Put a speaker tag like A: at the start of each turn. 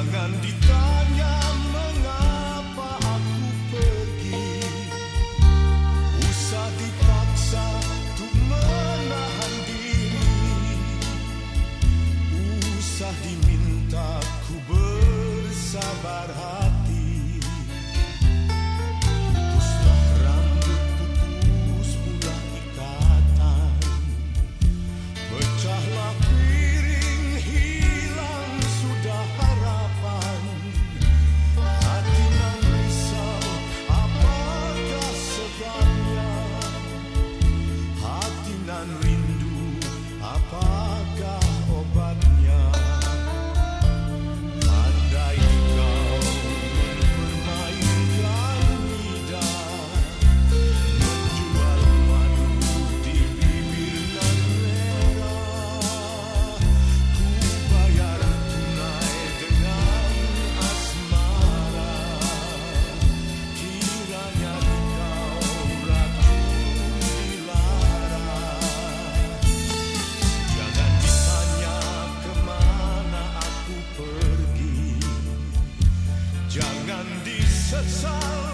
A: Jangan ditanya mengapa aku pergi. Usah dipaksa untuk menahan diri. Usah diminta ku bersabar. hati such sorrow.